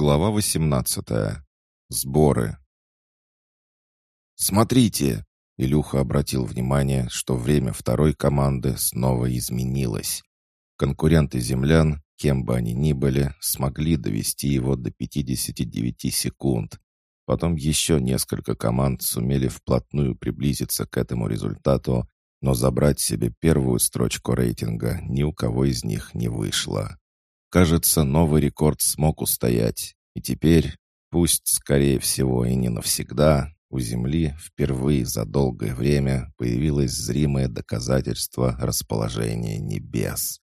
Глава 18. Сборы. «Смотрите!» — Илюха обратил внимание, что время второй команды снова изменилось. Конкуренты землян, кем бы они ни были, смогли довести его до 59 секунд. Потом еще несколько команд сумели вплотную приблизиться к этому результату, но забрать себе первую строчку рейтинга ни у кого из них не вышло. Кажется, новый рекорд смог устоять, и теперь, пусть, скорее всего, и не навсегда, у Земли впервые за долгое время появилось зримое доказательство расположения небес.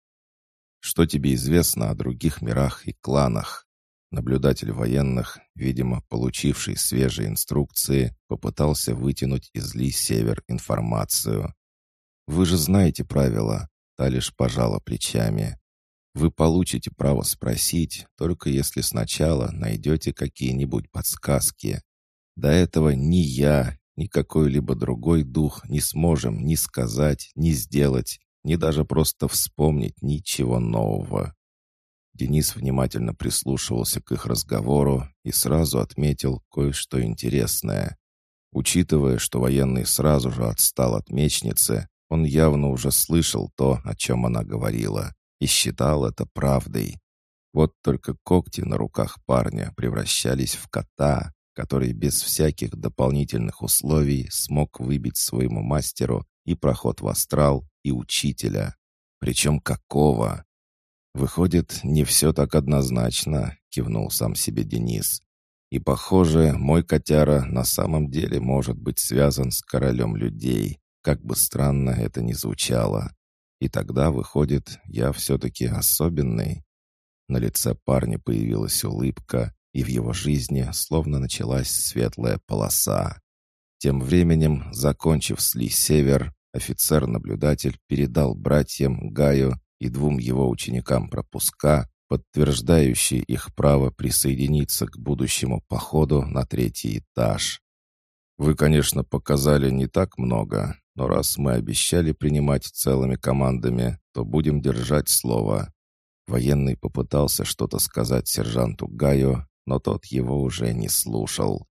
Что тебе известно о других мирах и кланах? Наблюдатель военных, видимо, получивший свежие инструкции, попытался вытянуть из Ли Север информацию. «Вы же знаете правила», — та лишь пожала плечами. Вы получите право спросить, только если сначала найдете какие-нибудь подсказки. До этого ни я, ни какой-либо другой дух не сможем ни сказать, ни сделать, ни даже просто вспомнить ничего нового. Денис внимательно прислушивался к их разговору и сразу отметил кое-что интересное. Учитывая, что военный сразу же отстал от мечницы, он явно уже слышал то, о чем она говорила и считал это правдой. Вот только когти на руках парня превращались в кота, который без всяких дополнительных условий смог выбить своему мастеру и проход в астрал, и учителя. Причем какого? «Выходит, не все так однозначно», — кивнул сам себе Денис. «И, похоже, мой котяра на самом деле может быть связан с королем людей, как бы странно это ни звучало. И тогда, выходит, я все-таки особенный. На лице парня появилась улыбка, и в его жизни словно началась светлая полоса. Тем временем, закончив сли север, офицер-наблюдатель передал братьям Гаю и двум его ученикам пропуска, подтверждающие их право присоединиться к будущему походу на третий этаж. «Вы, конечно, показали не так много, но раз мы обещали принимать целыми командами, то будем держать слово». Военный попытался что-то сказать сержанту Гаю, но тот его уже не слушал.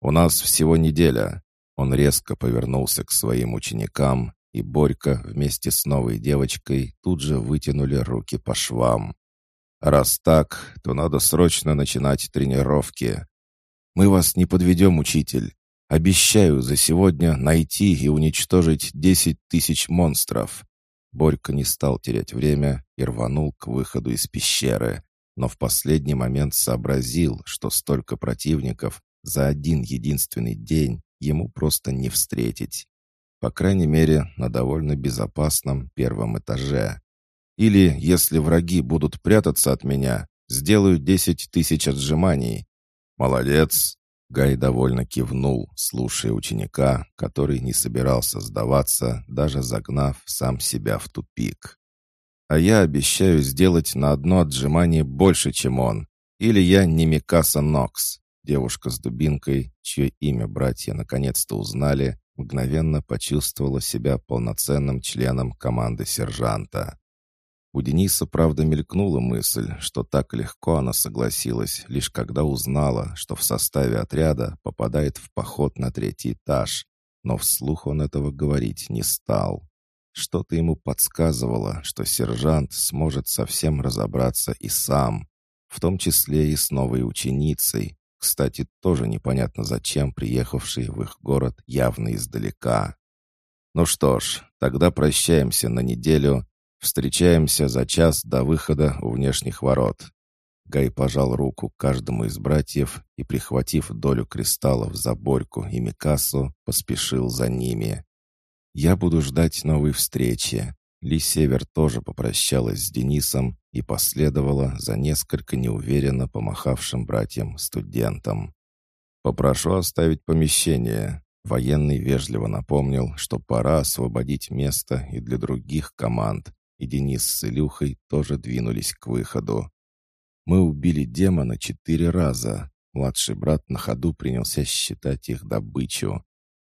«У нас всего неделя». Он резко повернулся к своим ученикам, и Борька вместе с новой девочкой тут же вытянули руки по швам. «Раз так, то надо срочно начинать тренировки». «Мы вас не подведем, учитель. Обещаю за сегодня найти и уничтожить десять тысяч монстров». Борька не стал терять время и рванул к выходу из пещеры, но в последний момент сообразил, что столько противников за один единственный день ему просто не встретить. По крайней мере, на довольно безопасном первом этаже. Или, если враги будут прятаться от меня, сделаю десять тысяч отжиманий. «Молодец!» Гай довольно кивнул, слушая ученика, который не собирался сдаваться, даже загнав сам себя в тупик. «А я обещаю сделать на одно отжимание больше, чем он. Или я не Микаса Нокс». Девушка с дубинкой, чье имя братья наконец-то узнали, мгновенно почувствовала себя полноценным членом команды сержанта. У Дениса, правда, мелькнула мысль, что так легко она согласилась, лишь когда узнала, что в составе отряда попадает в поход на третий этаж, но вслух он этого говорить не стал. Что-то ему подсказывало, что сержант сможет совсем разобраться и сам, в том числе и с новой ученицей, кстати, тоже непонятно зачем приехавшей в их город явно издалека. Ну что ж, тогда прощаемся на неделю Встречаемся за час до выхода у внешних ворот». Гай пожал руку каждому из братьев и, прихватив долю кристаллов за Борьку и Микасу, поспешил за ними. «Я буду ждать новой встречи». Ли Север тоже попрощалась с Денисом и последовала за несколько неуверенно помахавшим братьям-студентам. «Попрошу оставить помещение». Военный вежливо напомнил, что пора освободить место и для других команд, и Денис с Илюхой тоже двинулись к выходу. «Мы убили демона четыре раза», Младший брат на ходу принялся считать их добычу.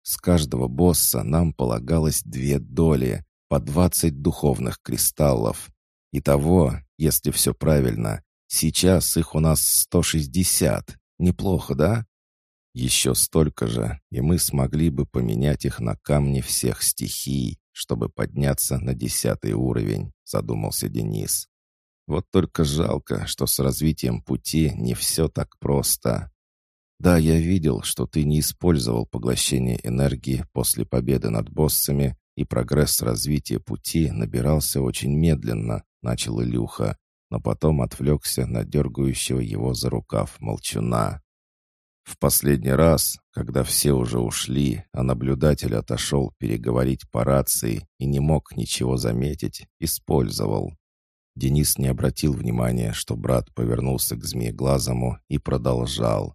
С каждого босса нам полагалось две доли, по двадцать духовных кристаллов. Итого, если все правильно, Сейчас их у нас 160. Неплохо, да? Еще столько же, и мы смогли бы поменять их на камни всех стихий, чтобы подняться на десятый уровень, задумался Денис. Вот только жалко, что с развитием пути не все так просто. Да, я видел, что ты не использовал поглощение энергии после победы над боссами, и прогресс развития пути набирался очень медленно, начал Илюха, но потом отвлекся на дергающего его за рукав молчуна. В последний раз, когда все уже ушли, а наблюдатель отошел переговорить по рации и не мог ничего заметить, использовал. Денис не обратил внимания, что брат повернулся к змееглазому и продолжал.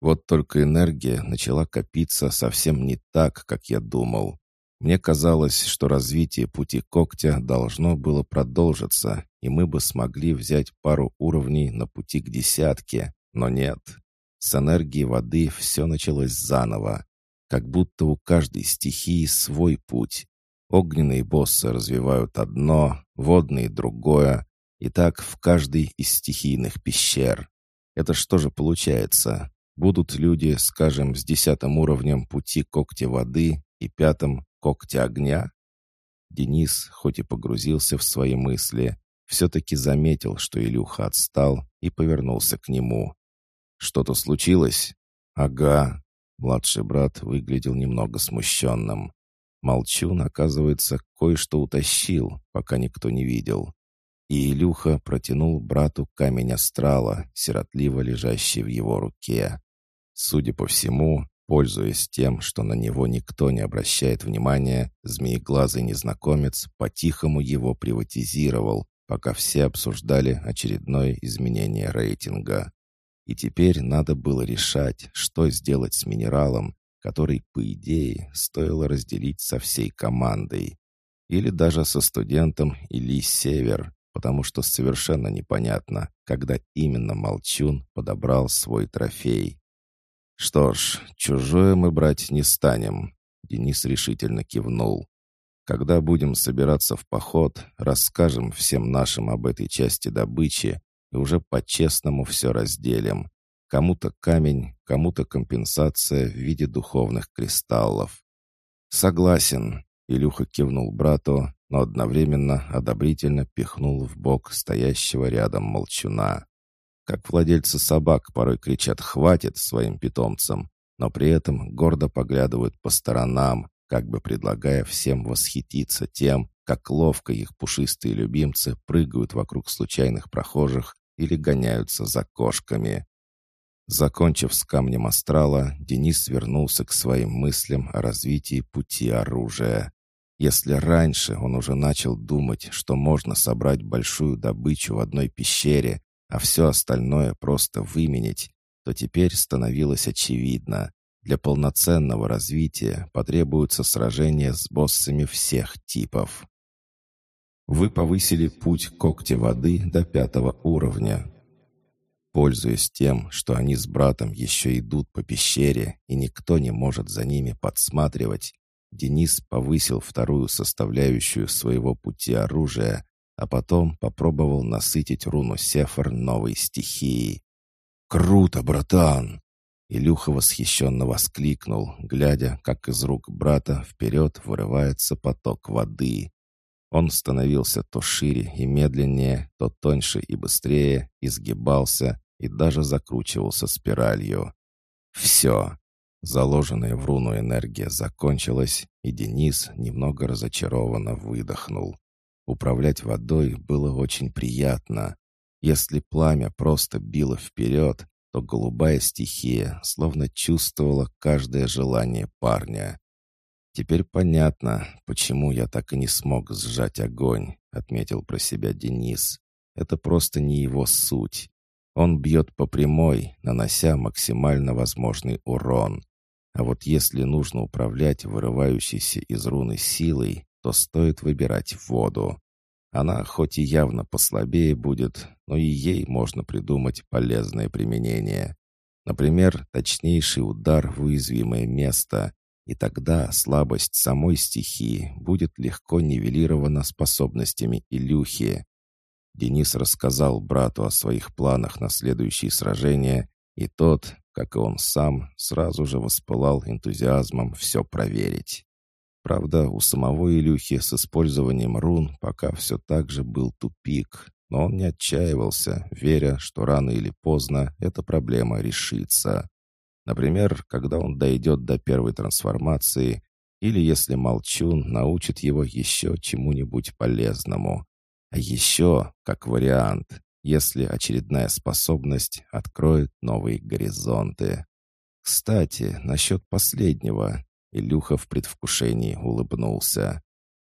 Вот только энергия начала копиться совсем не так, как я думал. Мне казалось, что развитие пути когтя должно было продолжиться, и мы бы смогли взять пару уровней на пути к десятке, но нет. С энергией воды все началось заново, как будто у каждой стихии свой путь. Огненные боссы развивают одно, водные — другое, и так в каждой из стихийных пещер. Это что же получается? Будут люди, скажем, с десятым уровнем пути когтя воды и пятым когтя огня? Денис, хоть и погрузился в свои мысли, все-таки заметил, что Илюха отстал и повернулся к нему. «Что-то случилось?» «Ага». Младший брат выглядел немного смущенным. Молчун, оказывается, кое-что утащил, пока никто не видел. И Илюха протянул брату камень астрала, сиротливо лежащий в его руке. Судя по всему, пользуясь тем, что на него никто не обращает внимания, змееглазый незнакомец по-тихому его приватизировал, пока все обсуждали очередное изменение рейтинга. И теперь надо было решать, что сделать с минералом, который, по идее, стоило разделить со всей командой. Или даже со студентом Или Север, потому что совершенно непонятно, когда именно Молчун подобрал свой трофей. «Что ж, чужое мы брать не станем», — Денис решительно кивнул. «Когда будем собираться в поход, расскажем всем нашим об этой части добычи и уже по-честному все разделим. Кому-то камень, кому-то компенсация в виде духовных кристаллов». «Согласен», — Илюха кивнул брату, но одновременно одобрительно пихнул в бок стоящего рядом молчуна. Как владельцы собак порой кричат «хватит» своим питомцам, но при этом гордо поглядывают по сторонам, как бы предлагая всем восхититься тем, как ловко их пушистые любимцы прыгают вокруг случайных прохожих или гоняются за кошками. Закончив с камнем астрала, Денис вернулся к своим мыслям о развитии пути оружия. Если раньше он уже начал думать, что можно собрать большую добычу в одной пещере, а все остальное просто выменить, то теперь становилось очевидно. Для полноценного развития потребуются сражения с боссами всех типов. Вы повысили путь когтя воды до пятого уровня. Пользуясь тем, что они с братом еще идут по пещере и никто не может за ними подсматривать, Денис повысил вторую составляющую своего пути оружия а потом попробовал насытить руну Сефар новой стихией. «Круто, братан!» Илюха восхищенно воскликнул, глядя, как из рук брата вперед вырывается поток воды. Он становился то шире и медленнее, то тоньше и быстрее, изгибался и даже закручивался спиралью. Все. Заложенная в руну энергия закончилась, и Денис немного разочарованно выдохнул. Управлять водой было очень приятно. Если пламя просто било вперед, то голубая стихия словно чувствовала каждое желание парня. «Теперь понятно, почему я так и не смог сжать огонь», — отметил про себя Денис. «Это просто не его суть. Он бьет по прямой, нанося максимально возможный урон. А вот если нужно управлять вырывающейся из руны силой, то стоит выбирать воду. Она хоть и явно послабее будет, но и ей можно придумать полезное применение. Например, точнейший удар в уязвимое место, и тогда слабость самой стихии будет легко нивелирована способностями Илюхи. Денис рассказал брату о своих планах на следующие сражения, и тот, как и он сам, сразу же воспылал энтузиазмом все проверить. Правда, у самого Илюхи с использованием рун пока все так же был тупик, но он не отчаивался, веря, что рано или поздно эта проблема решится. Например, когда он дойдет до первой трансформации, или если Молчун научит его еще чему-нибудь полезному. А еще, как вариант, если очередная способность откроет новые горизонты. Кстати, насчет последнего. Илюха в предвкушении улыбнулся.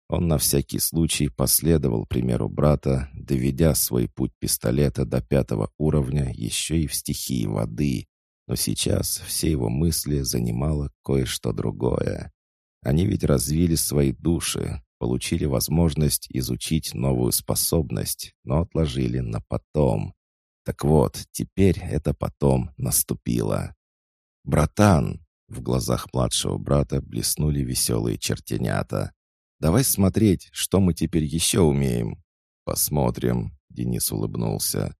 Он на всякий случай последовал примеру брата, доведя свой путь пистолета до пятого уровня еще и в стихии воды. Но сейчас все его мысли занимало кое-что другое. Они ведь развили свои души, получили возможность изучить новую способность, но отложили на потом. Так вот, теперь это потом наступило. «Братан!» — в глазах младшего брата блеснули веселые чертенята. «Давай смотреть, что мы теперь еще умеем». «Посмотрим», — Денис улыбнулся.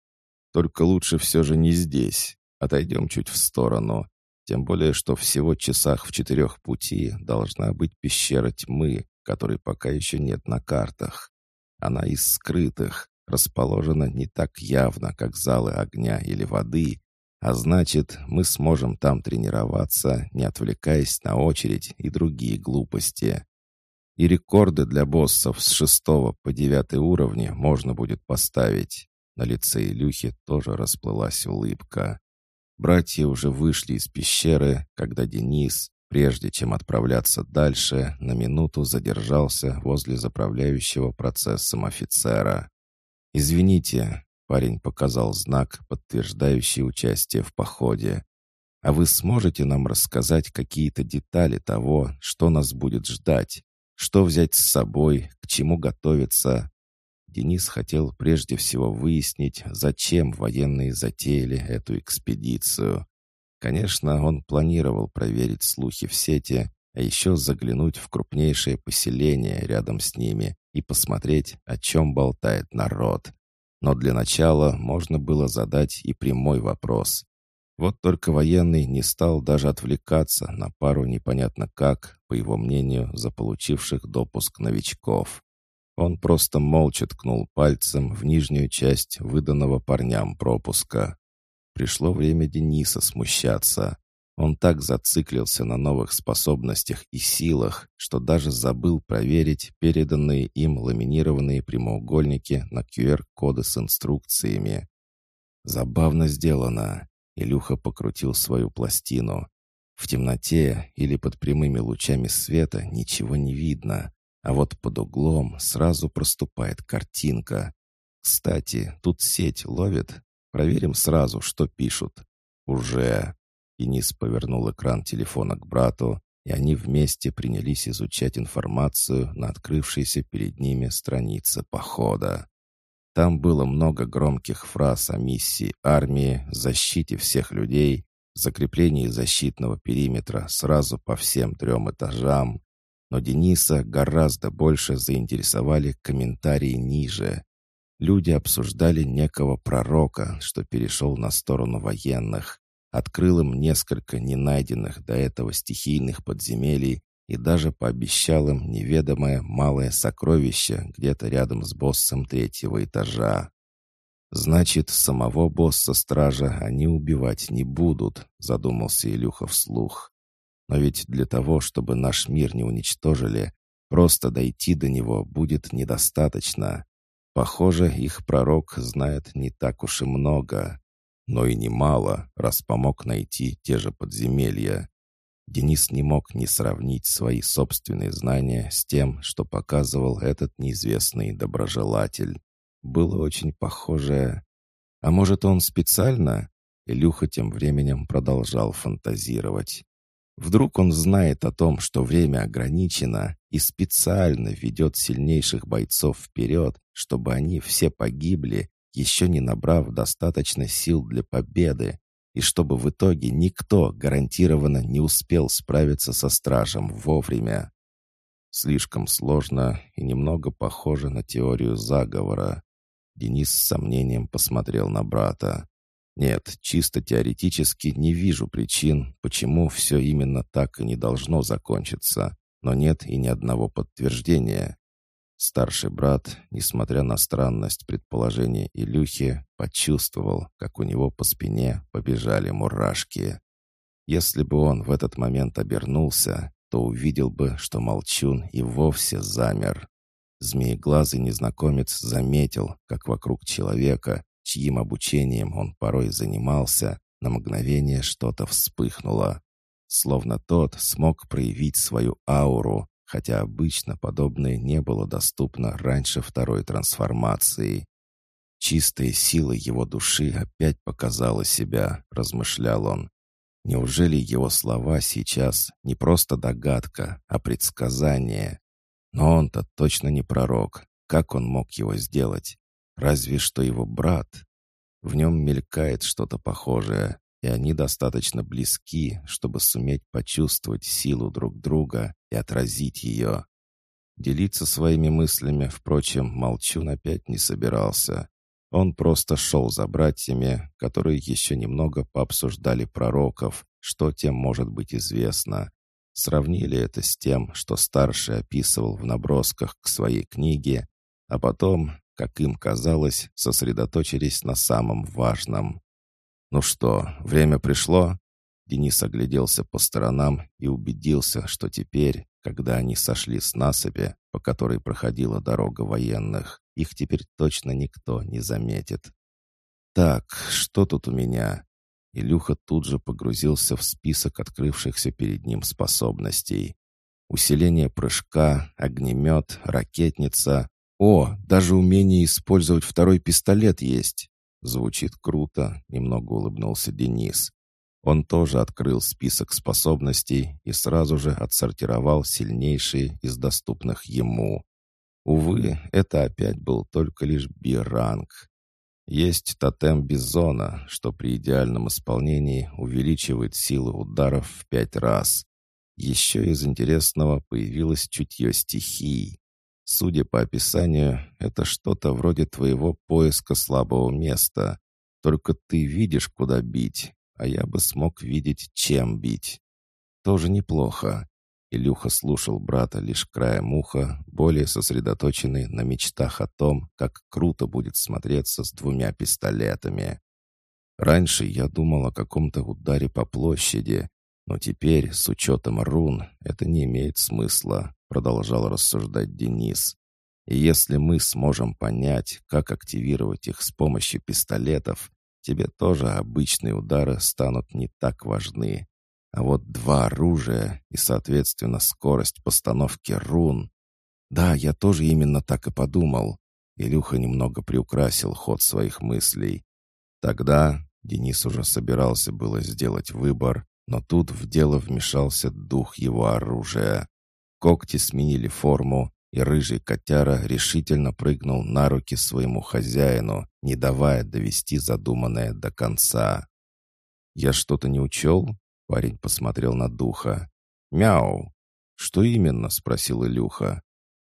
«Только лучше все же не здесь. Отойдем чуть в сторону. Тем более, что всего часах в четырех пути должна быть пещера тьмы, которой пока еще нет на картах. Она из скрытых, расположена не так явно, как залы огня или воды, а значит, мы сможем там тренироваться, не отвлекаясь на очередь и другие глупости. И рекорды для боссов с шестого по девятый уровни можно будет поставить. На лице Илюхи тоже расплылась улыбка. Братья уже вышли из пещеры, когда Денис, Прежде чем отправляться дальше, на минуту задержался возле заправляющего процессом офицера. «Извините», — парень показал знак, подтверждающий участие в походе. «А вы сможете нам рассказать какие-то детали того, что нас будет ждать? Что взять с собой, к чему готовиться?» Денис хотел прежде всего выяснить, зачем военные затеяли эту экспедицию. Конечно, он планировал проверить слухи в сети, а еще заглянуть в крупнейшее поселение рядом с ними и посмотреть, о чем болтает народ. Но для начала можно было задать и прямой вопрос. Вот только военный не стал даже отвлекаться на пару непонятно как, по его мнению, заполучивших допуск новичков. Он просто молча ткнул пальцем в нижнюю часть выданного парням пропуска. Пришло время Дениса смущаться. Он так зациклился на новых способностях и силах, что даже забыл проверить переданные им ламинированные прямоугольники на QR-коды с инструкциями. Забавно сделано. Илюха покрутил свою пластину. В темноте или под прямыми лучами света ничего не видно, а вот под углом сразу проступает картинка. Кстати, тут сеть ловит, Проверим сразу, что пишут. Уже. Денис повернул экран телефона к брату, и они вместе принялись изучать информацию на открывшейся перед ними странице похода. Там было много громких фраз о миссии армии, защите всех людей, закреплении защитного периметра сразу по всем трем этажам. Но Дениса гораздо больше заинтересовали комментарии ниже. Люди обсуждали некого пророка, что перешел на сторону военных, открыл им несколько ненайденных до этого стихийных подземелий и даже пообещал им неведомое малое сокровище где-то рядом с боссом третьего этажа. «Значит, самого босса стража они убивать не будут», — задумался Илюха вслух. «Но ведь для того, чтобы наш мир не уничтожили, просто дойти до него будет недостаточно. Похоже, их пророк знает не так уж и много, но и немало, раз помог найти те же подземелья. Денис не мог не сравнить свои собственные знания с тем, что показывал этот неизвестный доброжелатель. Было очень похоже. А может, он специально? Илюха тем временем продолжал фантазировать. Вдруг он знает о том, что время ограничено, и специально ведет сильнейших бойцов вперед, чтобы они все погибли, еще не набрав достаточно сил для победы, и чтобы в итоге никто гарантированно не успел справиться со стражем вовремя. Слишком сложно и немного похоже на теорию заговора. Денис с сомнением посмотрел на брата. «Нет, чисто теоретически не вижу причин, почему все именно так и не должно закончиться, но нет и ни одного подтверждения». Старший брат, несмотря на странность предположения Илюхи, почувствовал, как у него по спине побежали мурашки. Если бы он в этот момент обернулся, то увидел бы, что молчун и вовсе замер. Змееглазый незнакомец заметил, как вокруг человека, чьим обучением он порой занимался, на мгновение что-то вспыхнуло. Словно тот смог проявить свою ауру, хотя обычно подобное не было доступно раньше второй трансформации. «Чистая сила его души опять показала себя», — размышлял он. «Неужели его слова сейчас не просто догадка, а предсказание? Но он-то точно не пророк. Как он мог его сделать? Разве что его брат. В нем мелькает что-то похожее, и они достаточно близки, чтобы суметь почувствовать силу друг друга и отразить ее. Делиться своими мыслями, впрочем, Молчун опять не собирался. Он просто шел за братьями, которые еще немного пообсуждали пророков, что тем может быть известно. Сравнили это с тем, что старший описывал в набросках к своей книге, а потом, как им казалось, сосредоточились на самом важном. «Ну что, время пришло?» Денис огляделся по сторонам и убедился, что теперь, когда они сошли с насыпи, по которой проходила дорога военных, их теперь точно никто не заметит. «Так, что тут у меня?» Илюха тут же погрузился в список открывшихся перед ним способностей. Усиление прыжка, огнемет, ракетница. О, даже умение использовать второй пистолет есть. Звучит круто, немного улыбнулся Денис. Он тоже открыл список способностей и сразу же отсортировал сильнейшие из доступных ему. Увы, это опять был только лишь биранг. Есть тотем Бизона, что при идеальном исполнении увеличивает силу ударов в пять раз. Еще из интересного появилось чутье стихий. Судя по описанию, это что-то вроде твоего поиска слабого места. Только ты видишь, куда бить, а я бы смог видеть, чем бить. Тоже неплохо. Илюха слушал брата лишь краем уха, более сосредоточенный на мечтах о том, как круто будет смотреться с двумя пистолетами. Раньше я думал о каком-то ударе по площади, но теперь, с учетом рун, это не имеет смысла, продолжал рассуждать Денис. И если мы сможем понять, как активировать их с помощью пистолетов, тебе тоже обычные удары станут не так важны. А вот два оружия и, соответственно, скорость постановки рун. Да, я тоже именно так и подумал. Илюха немного приукрасил ход своих мыслей. Тогда Денис уже собирался было сделать выбор, но тут в дело вмешался дух его оружия. Когти сменили форму, и рыжий котяра решительно прыгнул на руки своему хозяину, не давая довести задуманное до конца. «Я что-то не учел?» Парень посмотрел на духа. «Мяу!» «Что именно?» — спросил Илюха.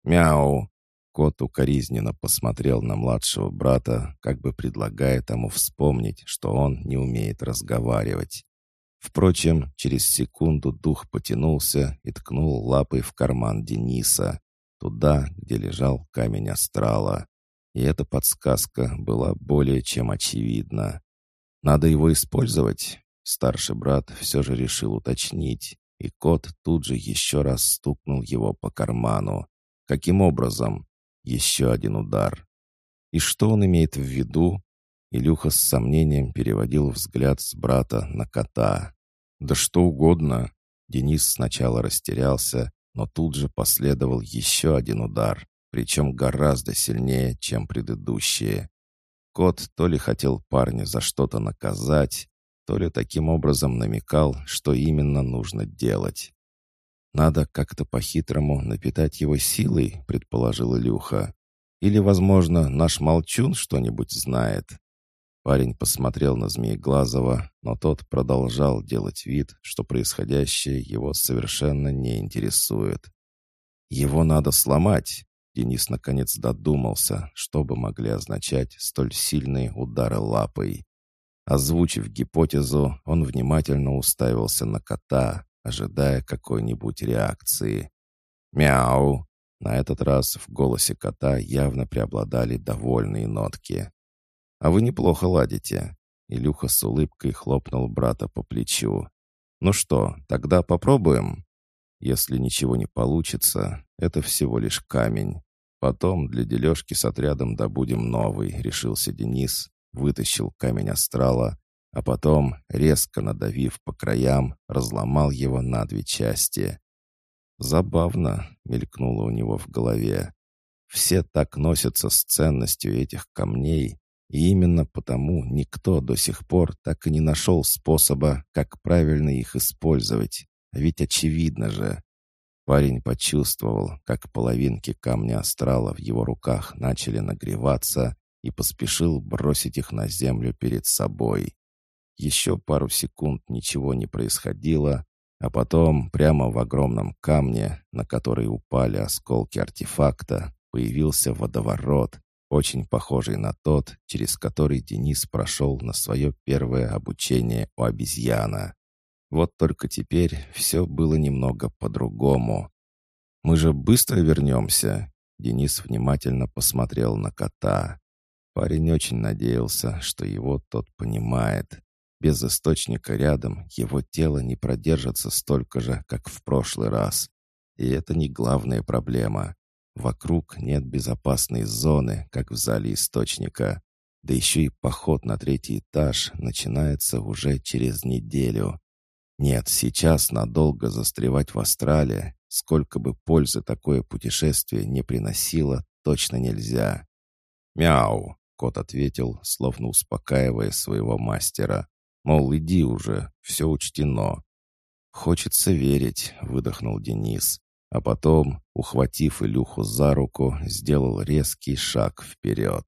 «Мяу!» Кот укоризненно посмотрел на младшего брата, как бы предлагая тому вспомнить, что он не умеет разговаривать. Впрочем, через секунду дух потянулся и ткнул лапой в карман Дениса, туда, где лежал камень астрала. И эта подсказка была более чем очевидна. «Надо его использовать?» Старший брат все же решил уточнить, и кот тут же еще раз стукнул его по карману. Каким образом? Еще один удар. И что он имеет в виду? Илюха с сомнением переводил взгляд с брата на кота. «Да что угодно!» Денис сначала растерялся, но тут же последовал еще один удар, причем гораздо сильнее, чем предыдущие. Кот то ли хотел парня за что-то наказать, то ли таким образом намекал, что именно нужно делать. «Надо как-то по-хитрому напитать его силой», — предположил Илюха. «Или, возможно, наш молчун что-нибудь знает». Парень посмотрел на Змееглазого, но тот продолжал делать вид, что происходящее его совершенно не интересует. «Его надо сломать. Денис наконец додумался, что бы могли означать столь сильные удары лапой. Озвучив гипотезу, он внимательно уставился на кота, ожидая какой-нибудь реакции. «Мяу!» На этот раз в голосе кота явно преобладали довольные нотки. «А вы неплохо ладите». Илюха с улыбкой хлопнул брата по плечу. «Ну что, тогда попробуем?» «Если ничего не получится, это всего лишь камень. Потом для дележки с отрядом добудем новый», — решился Денис, вытащил камень астрала, а потом, резко надавив по краям, разломал его на две части. «Забавно», — мелькнуло у него в голове. «Все так носятся с ценностью этих камней, и именно потому никто до сих пор так и не нашел способа, как правильно их использовать. Ведь очевидно же». Парень почувствовал, как половинки камня астрала в его руках начали нагреваться, и поспешил бросить их на землю перед собой. Еще пару секунд ничего не происходило, а потом прямо в огромном камне, на который упали осколки артефакта, появился водоворот, очень похожий на тот, через который Денис прошел на свое первое обучение у обезьяна. Вот только теперь все было немного по-другому. «Мы же быстро вернемся?» Денис внимательно посмотрел на кота. Парень очень надеялся, что его тот понимает. Без источника рядом его тело не продержится столько же, как в прошлый раз. И это не главная проблема. Вокруг нет безопасной зоны, как в зале источника. Да еще и поход на третий этаж начинается уже через неделю. Нет, сейчас надолго застревать в Астрале, сколько бы пользы такое путешествие не приносило, точно нельзя. «Мяу!» — кот ответил, словно успокаивая своего мастера. Мол, иди уже, все учтено. «Хочется верить», — выдохнул Денис. А потом, ухватив Илюху за руку, сделал резкий шаг вперед.